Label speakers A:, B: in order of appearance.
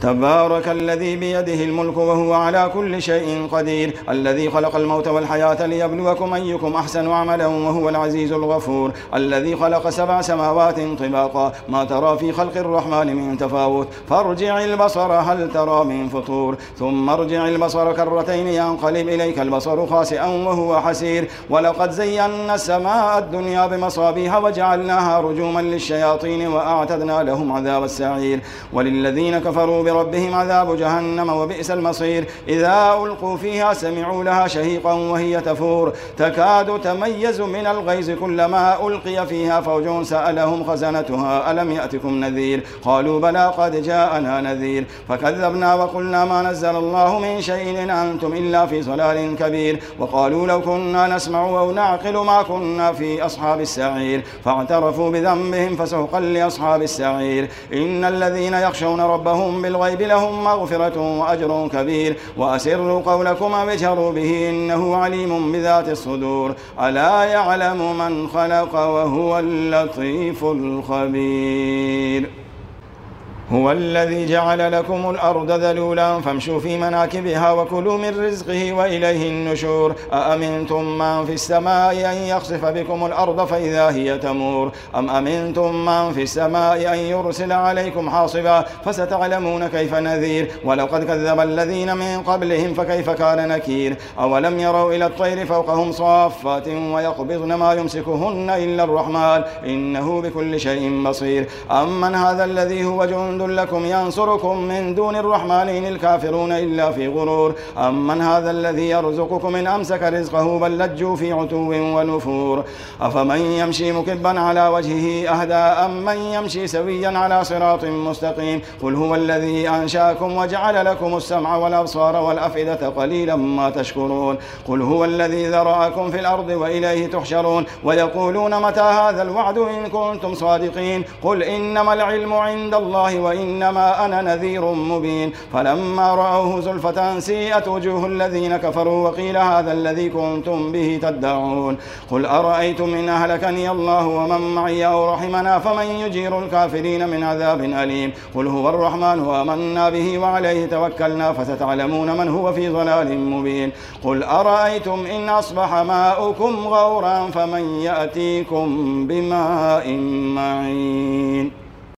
A: تبارك الذي بيده الملك وهو على كل شيء قدير الذي خلق الموت والحياة ليبلوكم أيكم أحسن عملا وهو العزيز الغفور الذي خلق سبع سماوات طباقا. ما ترى في خلق الرحمن من تفاوت؟ فارجع البصر هل ترى من فطور؟ ثم ارجع البصر كرتين ينقلب إليك البصر خاسئا وهو حسير. ولقد زينا السماء الدنيا بمصابيها وجعلناها رجوما للشياطين وأعتدنا لهم عذاب السعير. وللذين كفروا بربهم عذاب جهنم وبئس المصير. إذا ألقوا فيها سمعوا لها شهيقا وهي تفور. تكاد تميز من الغيظ كلما ألقي فيها فوج سألهم خزنتها ألم يأتكم نذير؟ قالوا بلى قد جاءنا نذير. فكذبنا وقلنا ما نزل الله من شيء إن أنتم إلا في ضلال كبير. وقالوا لو كنا نسمع أو نعقل ما كنا في أصحاب السعير. فاعترفوا بذنبهم فسوقا لأصحاب السعير. إن الذين يخشون ربهم بال الغيب لهم مغفرة وأجر كبير. وأسروا قولكم واجهروا به إنه عليم بذات الصدور. ألا يعلم من خلق وهو اللطيف الخبير. هو الذي جعل لكم الأرض ذلولا فامشوا في مناكبها وكلوا من رزقه وإليه النشور. أأمنتم من في السماء أن يخسف بكم الأرض فإذا هي تمور؟ أم أمنتم من في السماء أن يرسل عليكم حاصبا فستعلمون كيف نذير؟ ولقد كذب الذين من قبلهم فكيف كان نكير؟ أولم يروا إلى الطير فوقهم صافات ويقبضن ما يمسكهن إلا الرحمن إنه بكل شيء بصير. أمن هذا الذي هو جند جند لكم ينصركم من دون الرحمن إن الكافرون إلا في غرور. أمن هذا الذي يرزقكم إن أمسك رزقه بل لجوا في عتو ونفور. أفمن يمشي مكبا على وجهه أهدى أم من يمشي سويا على صراط مستقيم. قل هو الذي أنشأكم وجعل لكم السمع والأبصار والأفئدة قليلا ما تشكرون. قل هو الذي ذرأكم في الأرض وإليه تحشرون. ويقولون متى هذا الوعد إن كنتم صادقين. قل إنما العلم عند الله وإنما أنا نذير مبين. فلما رأوه زلفة سيئت وجوه الذين كفروا وقيل هذا الذي كنتم به تدعون. قل أرأيتم إن أهلكني الله ومن معي أو رحمنا فمن يجير الكافرين من عذاب أليم. قل هو الرحمن وآمنا به وعليه توكلنا فستعلمون من هو في ضلال مبين. قل أرأيتم إن أصبح ماؤكم غورا فمن يأتيكم بماء معين.